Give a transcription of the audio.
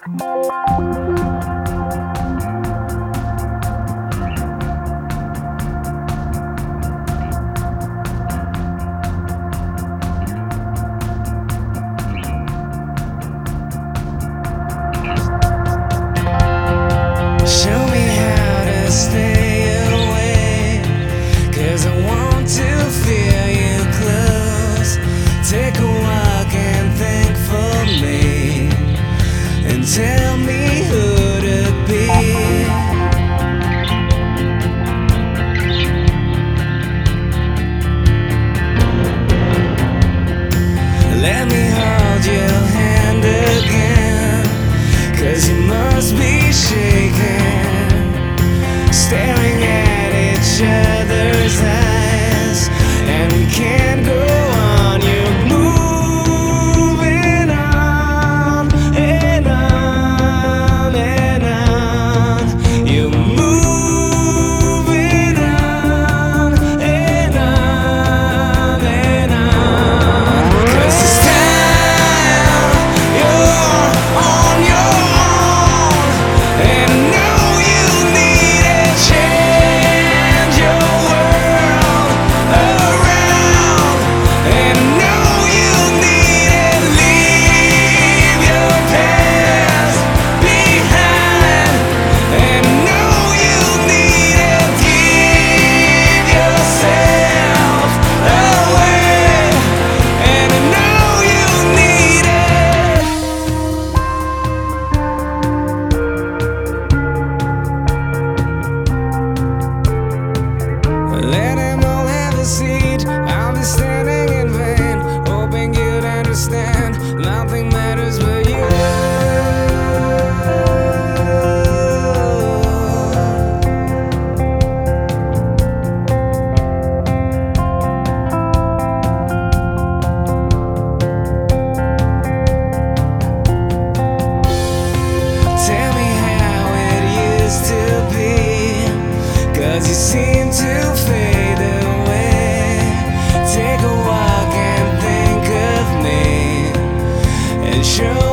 くださ。understand nothing matters but Tell me how it used to be. Cause you seem to show.